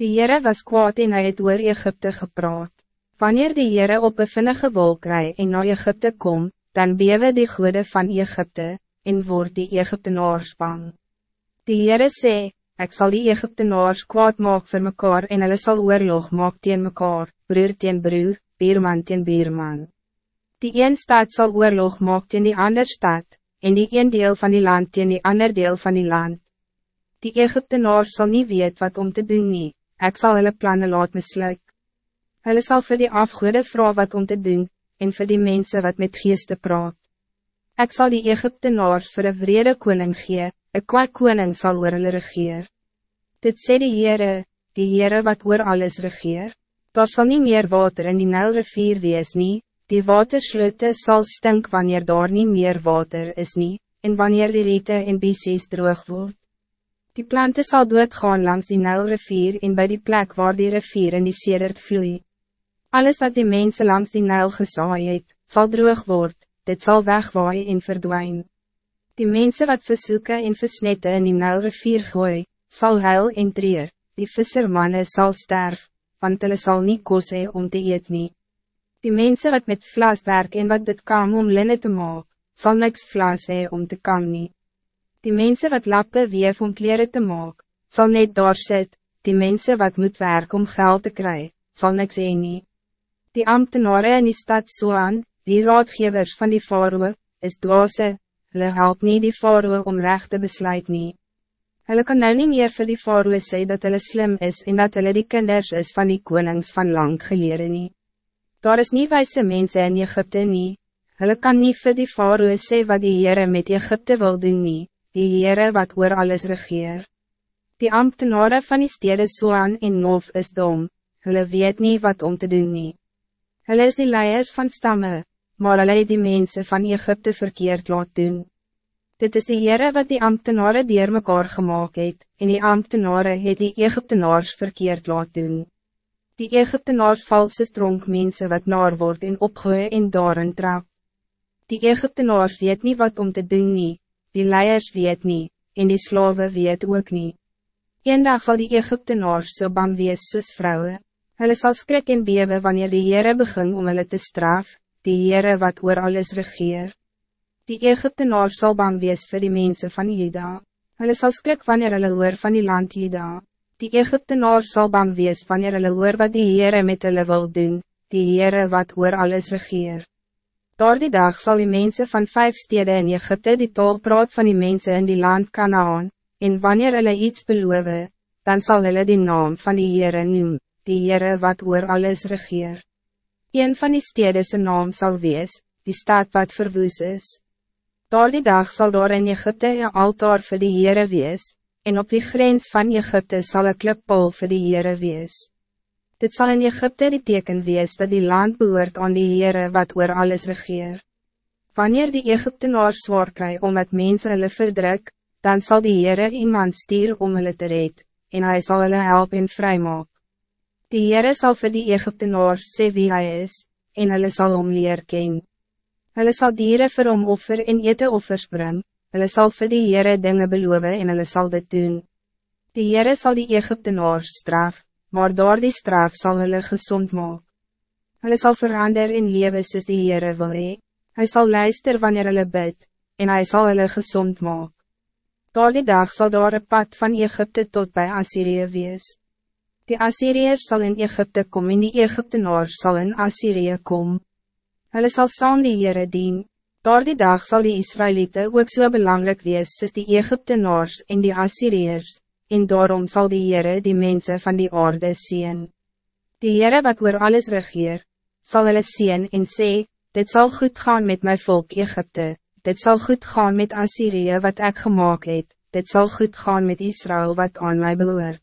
Die Heere was kwaad en hy het oor Egypte gepraat. Wanneer die Heere op een vinnige wolk rij en naar Egypte kom, dan bewe die goede van Egypte, en word die Egyptenaars bang. Die Heere sê, ik zal die Egyptenaars kwaad maak voor mekaar en hulle sal oorlog maak teen mekaar, broer teen broer, bierman teen bierman. Die een stad zal oorlog maak teen die ander stad, en die een deel van die land teen die ander deel van die land. Die Egyptenaars zal niet weet wat om te doen nie, ek sal hulle plannen laat misluik. Hulle sal vir die afgoede vrouw wat om te doen, en vir die mensen wat met geeste praat. Ek sal die Egyptenaars vir een vrede koning gee, een kwaad koning sal oor hulle regeer. Dit sê die Heere, die Heere wat oor alles regeer, daar sal niet meer water in die Nijlrivier wees nie, die waterslote sal stink wanneer daar niet meer water is nie, en wanneer die riete en bisies droog word. Die planten zal doodgaan langs die Nijlrivier en bij die plek waar die rivier in die sedert vloei. Alles wat die mensen langs die Nijl gesaai het, sal droog word, dit zal wegwaaien en verdwijnen. Die mensen wat versoeken en versnette in die Nijlrivier gooi, zal huil en treer, die vissermannen zal sterf, want hulle sal nie kos hee om te eet nie. Die mensen wat met vlas werk en wat dit kan om linnen te maak, zal niks vlas hee om te kan nie. Die mensen wat lappen weef om kleren te maken, zal net daar sit, die mensen wat moet werk om geld te krijgen, zal niks heen nie. Die ambtenaren in die stad Soan, die raadgevers van die faroe, is dwaase, hulle help nie die faroe om recht te besluit nie. Hulle kan nou nie meer vir die faroe sê dat hulle slim is en dat hulle die kinders is van die konings van lang gelere nie. Daar is nie wijze mensen in Egypte nie, hulle kan nie vir die faroe sê wat die Heere met Egypte wil doen nie die Heere wat oor alles regeer. Die ambtenaren van die stede Soan en Nof is dom, hulle weet niet wat om te doen nie. Hulle is die leiers van stammen, maar hulle die mensen van Egypte verkeerd laat doen. Dit is die Heere wat die ambtenaren dier mekaar gemaakt het, en die ambtenaren het die Egyptenaars verkeerd laat doen. Die Egyptenaars valse stronk mensen wat naar word en opgooi en daarin trap. Die Egyptenaars weet niet wat om te doen nie, die leiers weet niet, en die slaven weet ook niet. Eendag zal die Egyptenaars so bang wees soos vrouwen. Hulle sal skrik en bewe wanneer die Heere begin om hulle te straf, die Heere wat oor alles regeer. Die Egyptenaars zal bang wees voor die mensen van Juda. Hulle sal skrik wanneer hulle hoor van die land Juda. Die Egyptenaars zal bang wees wanneer hulle hoor wat die Heere met hulle wil doen, die Heere wat oor alles regeer. Door die dag zal die mensen van vijf steden in Egypte die tol praat van die mensen in die land Canaan, en wanneer hulle iets beloven, dan zal hulle die naam van die Heere noem, die Heere wat oor alles regeer. Een van die steden zijn naam zal wees, die stad wat verwoes is. Door die dag zal door in Egypte een altaar voor die Heere wees, en op die grens van Egypte zal een klippol voor die Heere wees. Dit zal in Egypte die teken wees dat die land behoort aan die Heere wat oor alles regeer. Wanneer die Egyptenaars zwaar kry omdat mense hulle verdruk, dan zal die Heere iemand stuur om hulle te red, en hij zal hulle help en vry maak. Die Heere sal vir die Egyptenaars sê wie hij is, en hulle sal om leer ken. Hulle sal dieren vir hom offer en ete offers bring, hulle sal vir die Heere dinge beloven en hulle sal dit doen. Die Heere sal die Egyptenaars straf, maar door die straf zal hulle gezond maak. Hulle sal verander in lewe soos die Heere wil hee. Hy sal luister wanneer hulle bid, en hij zal hulle gezond maak. Door die dag zal daar een pad van Egypte tot bij Assyrië wees. Die Assyriërs zal in Egypte komen en die Egyptenaars zal in Assyrië komen. Hulle sal saam die Heere dien. Door die dag zal die Israëlieten ook zo so belangrijk wees soos die Egyptenaars en die Assyriërs en daarom zal die Heere die mensen van die aarde zien. Die Heere wat oor alles regeer, zal hulle zien en sê, dit zal goed gaan met mijn volk Egypte, dit zal goed gaan met Assyrië wat ik gemaakt het, dit zal goed gaan met Israël wat aan mij behoort.